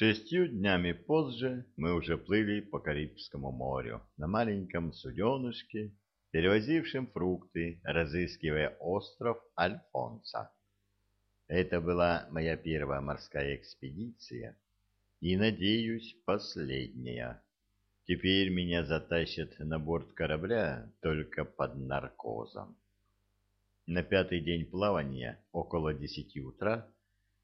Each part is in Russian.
Шестью днями позже мы уже плыли по Карибскому морю на маленьком суденышке, перевозившем фрукты, разыскивая остров Альфонса. Это была моя первая морская экспедиция и, надеюсь, последняя. Теперь меня затащат на борт корабля только под наркозом. На пятый день плавания, около десяти утра,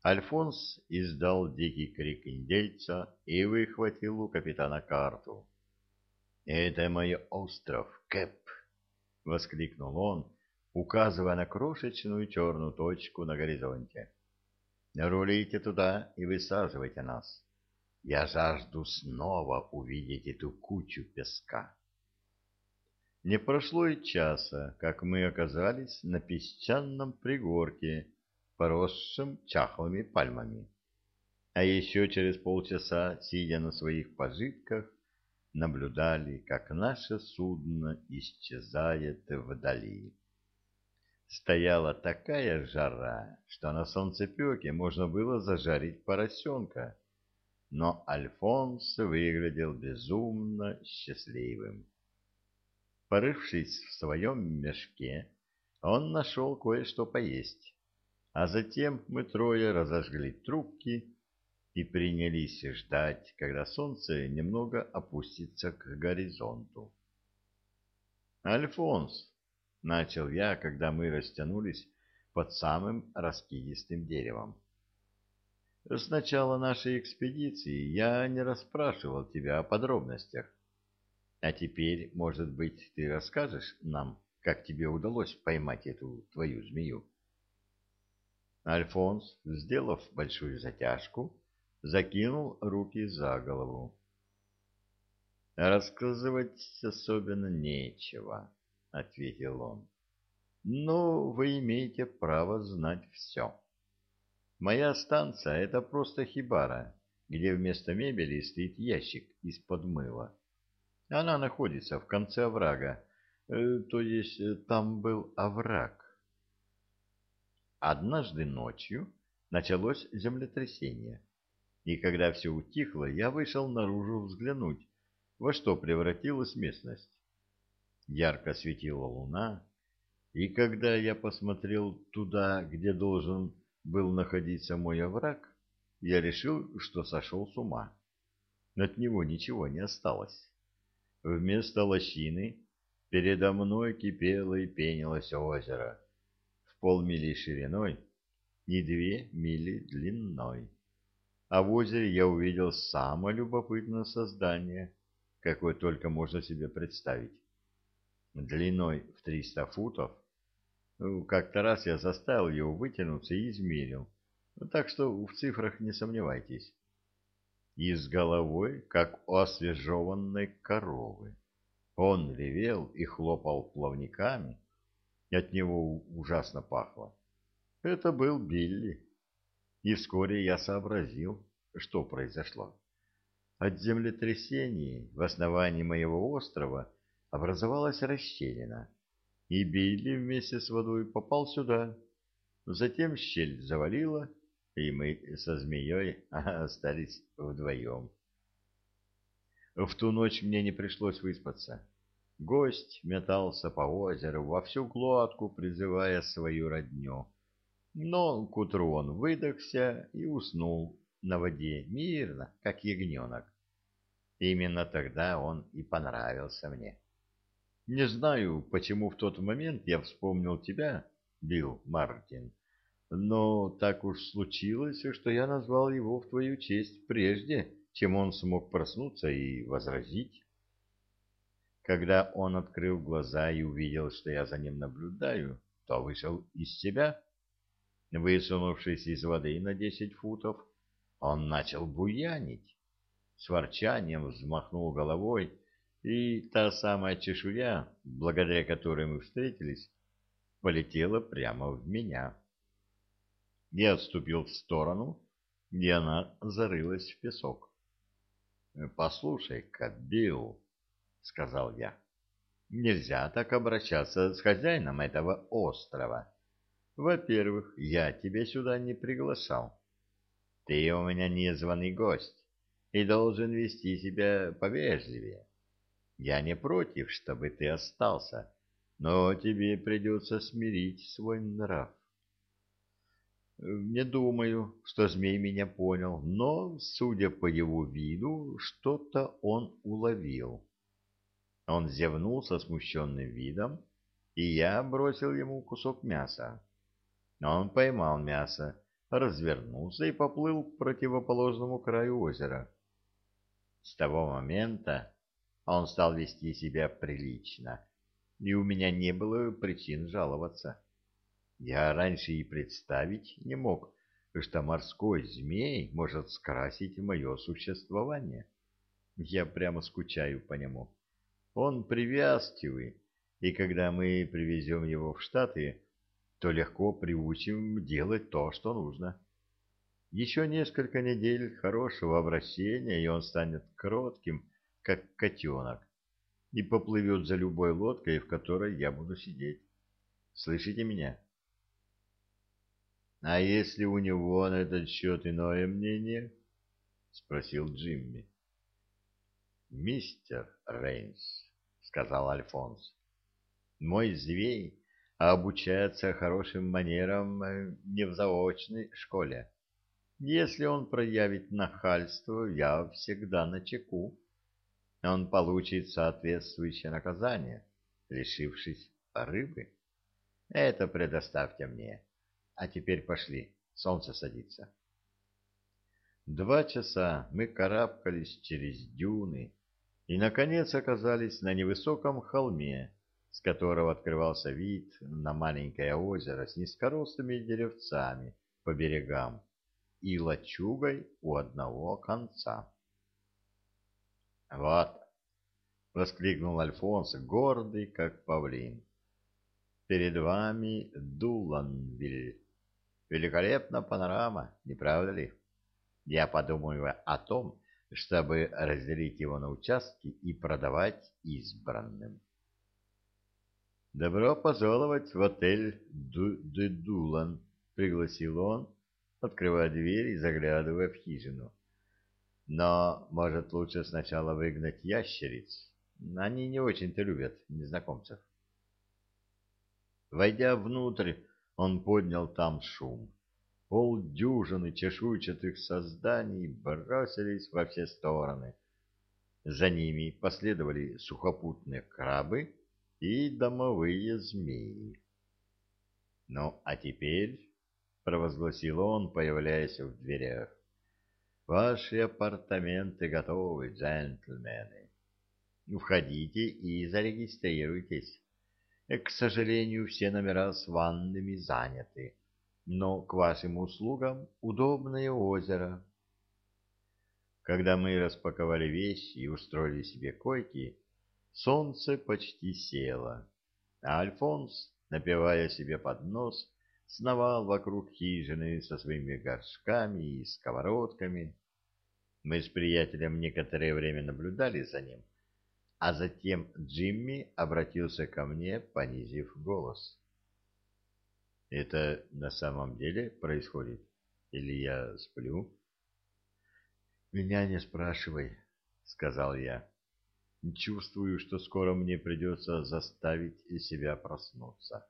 Альфонс издал дикий крик индейца и выхватил у капитана карту. «Это мой остров, Кэп!» — воскликнул он, указывая на крошечную черную точку на горизонте. «Рулите туда и высаживайте нас. Я жажду снова увидеть эту кучу песка». Не прошло и часа, как мы оказались на песчаном пригорке, поросшим чахлыми пальмами. А еще через полчаса, сидя на своих пожитках, наблюдали, как наше судно исчезает вдали. Стояла такая жара, что на солнцепеке можно было зажарить поросенка, но Альфонс выглядел безумно счастливым. Порывшись в своем мешке, он нашел кое-что поесть а затем мы трое разожгли трубки и принялись ждать, когда солнце немного опустится к горизонту. «Альфонс», — начал я, когда мы растянулись под самым раскидистым деревом. «С начала нашей экспедиции я не расспрашивал тебя о подробностях. А теперь, может быть, ты расскажешь нам, как тебе удалось поймать эту твою змею?» Альфонс, сделав большую затяжку, закинул руки за голову. «Рассказывать особенно нечего», — ответил он. «Но вы имеете право знать все. Моя станция — это просто хибара, где вместо мебели стоит ящик из-под мыла. Она находится в конце оврага, э, то есть э, там был овраг. Однажды ночью началось землетрясение, и когда все утихло, я вышел наружу взглянуть, во что превратилась местность. Ярко светила луна, и когда я посмотрел туда, где должен был находиться мой овраг, я решил, что сошел с ума. От него ничего не осталось. Вместо лощины передо мной кипело и пенилось озеро, полмили шириной и две мили длиной. А в озере я увидел самое любопытное создание, какое только можно себе представить. Длиной в 300 футов. Ну, как-то раз я заставил его вытянуться и измерил, так что в цифрах не сомневайтесь. И с головой, как у освежеванной коровы. Он ревел и хлопал плавниками, от него ужасно пахло. Это был Билли. И вскоре я сообразил, что произошло. От землетрясений в основании моего острова образовалась расщелина, и Билли вместе с водой попал сюда. Затем щель завалила, и мы со змеей остались вдвоем. В ту ночь мне не пришлось выспаться. Гость метался по озеру во всю глотку, призывая свою родню. Но к утру он выдохся и уснул на воде мирно, как ягненок. Именно тогда он и понравился мне. Не знаю, почему в тот момент я вспомнил тебя, Билл Мартин, но так уж случилось, что я назвал его в твою честь прежде, чем он смог проснуться и возразить. Когда он открыл глаза и увидел, что я за ним наблюдаю, то вышел из себя. Высунувшись из воды на десять футов, он начал буянить. С ворчанием взмахнул головой, и та самая чешуя, благодаря которой мы встретились, полетела прямо в меня. Я отступил в сторону, и она зарылась в песок. «Послушай-ка, Билл», — сказал я. Нельзя так обращаться с хозяином этого острова. Во-первых, я тебя сюда не приглашал. Ты у меня незваный гость, и должен вести себя повежливее. Я не против, чтобы ты остался, но тебе придется смирить свой нрав. Не думаю, что змей меня понял, но, судя по его виду, что-то он уловил. Он зевнул со смущенным видом, и я бросил ему кусок мяса. Он поймал мясо, развернулся и поплыл к противоположному краю озера. С того момента он стал вести себя прилично, и у меня не было причин жаловаться. Я раньше и представить не мог, что морской змей может скрасить мое существование. Я прямо скучаю по нему. Он привязчивый, и когда мы привезем его в Штаты, то легко приучим делать то, что нужно. Еще несколько недель хорошего обращения, и он станет кротким, как котенок, и поплывет за любой лодкой, в которой я буду сидеть. Слышите меня? — А если у него на этот счет иное мнение? — спросил Джимми. — Мистер Рейнс, — сказал Альфонс, — мой зверь обучается хорошим манерам э, не в заочной школе. Если он проявит нахальство, я всегда на чеку. Он получит соответствующее наказание, лишившись рыбы. Это предоставьте мне. А теперь пошли, солнце садится. Два часа мы карабкались через дюны и, наконец, оказались на невысоком холме, с которого открывался вид на маленькое озеро с низкорослыми деревцами по берегам и лачугой у одного конца. «Вот!» — воскликнул Альфонс, гордый, как павлин. «Перед вами Дуланвиль. Великолепная панорама, не правда ли? Я подумаю о том, чтобы разделить его на участки и продавать избранным. «Добро пожаловать в отель Д Дулан», — пригласил он, открывая дверь и заглядывая в хижину. «Но, может, лучше сначала выгнать ящериц? Они не очень-то любят незнакомцев». Войдя внутрь, он поднял там шум. Полдюжины чешуйчатых созданий бросились во все стороны. За ними последовали сухопутные крабы и домовые змеи. «Ну, а теперь...» — провозгласил он, появляясь в дверях. «Ваши апартаменты готовы, джентльмены. Входите и зарегистрируйтесь. К сожалению, все номера с ваннами заняты, но к вашим услугам удобное озеро». Когда мы распаковали вещи и устроили себе койки, солнце почти село, а Альфонс, напивая себе под нос, сновал вокруг хижины со своими горшками и сковородками. Мы с приятелем некоторое время наблюдали за ним, а затем Джимми обратился ко мне, понизив голос. «Это на самом деле происходит? Или я сплю?» «Меня не спрашивай», — сказал я. «Чувствую, что скоро мне придется заставить себя проснуться».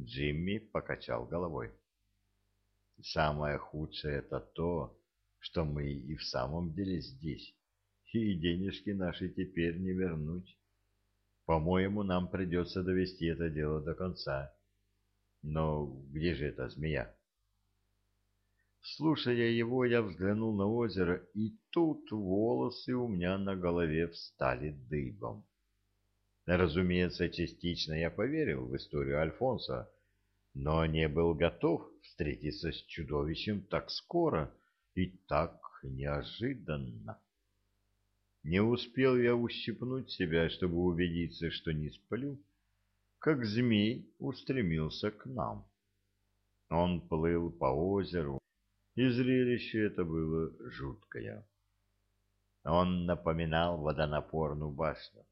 Джимми покачал головой. «Самое худшее — это то, что мы и в самом деле здесь, и денежки наши теперь не вернуть. По-моему, нам придется довести это дело до конца. Но где же эта змея?» Слушая его, я взглянул на озеро, и тут волосы у меня на голове встали дыбом. Разумеется, частично я поверил в историю Альфонса, но не был готов встретиться с чудовищем так скоро и так неожиданно. Не успел я ущипнуть себя, чтобы убедиться, что не сплю, как змей устремился к нам. Он плыл по озеру, и зрелище это было жуткое. Он напоминал водонапорную башню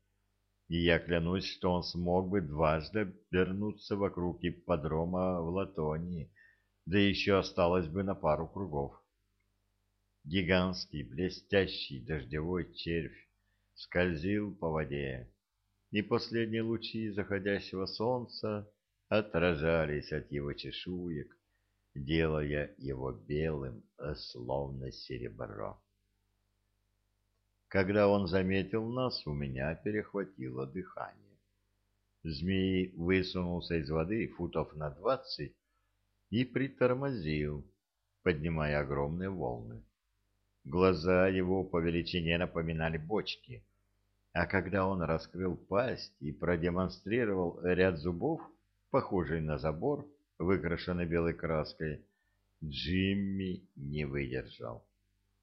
и я клянусь, что он смог бы дважды вернуться вокруг ипподрома в Латонии, да еще осталось бы на пару кругов. Гигантский блестящий дождевой червь скользил по воде, и последние лучи заходящего солнца отражались от его чешуек, делая его белым, словно серебро. Когда он заметил нас, у меня перехватило дыхание. Змей высунулся из воды футов на двадцать и притормозил, поднимая огромные волны. Глаза его по величине напоминали бочки, а когда он раскрыл пасть и продемонстрировал ряд зубов, похожий на забор, выкрашенный белой краской, Джимми не выдержал.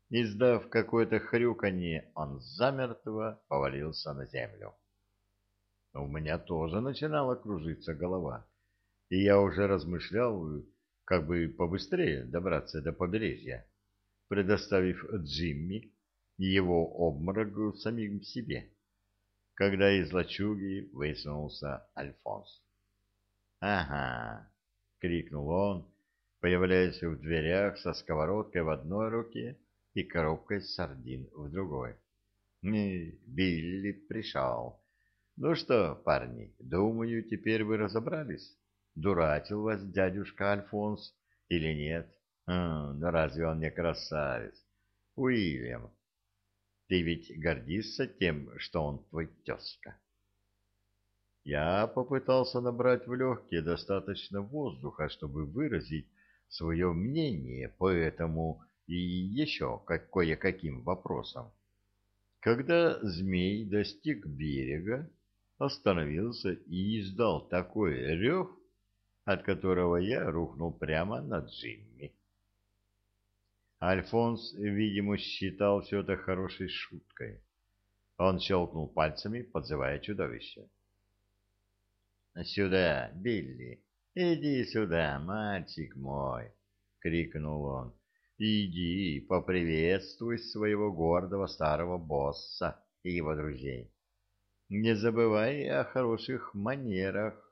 Издав какое-то хрюканье, он замертво повалился на землю. У меня тоже начинала кружиться голова, и я уже размышлял, как бы побыстрее добраться до побережья предоставив Джимми его обморок самим себе, когда из лачуги высунулся Альфонс. «Ага!» — крикнул он, появляясь в дверях со сковородкой в одной руке и коробкой сардин в другой. Билли пришел. Ну что, парни, думаю, теперь вы разобрались, дурачил вас дядюшка Альфонс или нет?» А, ну разве он не красавец? Уильям, ты ведь гордишься тем, что он твой тезка? Я попытался набрать в легкие достаточно воздуха, чтобы выразить свое мнение по этому и еще кое-каким вопросам. Когда змей достиг берега, остановился и издал такой рев, от которого я рухнул прямо на Джимми. Альфонс, видимо, считал все это хорошей шуткой. Он щелкнул пальцами, подзывая чудовище. «Сюда, Билли! Иди сюда, мальчик мой!» — крикнул он. «Иди, поприветствуй своего гордого старого босса и его друзей. Не забывай о хороших манерах».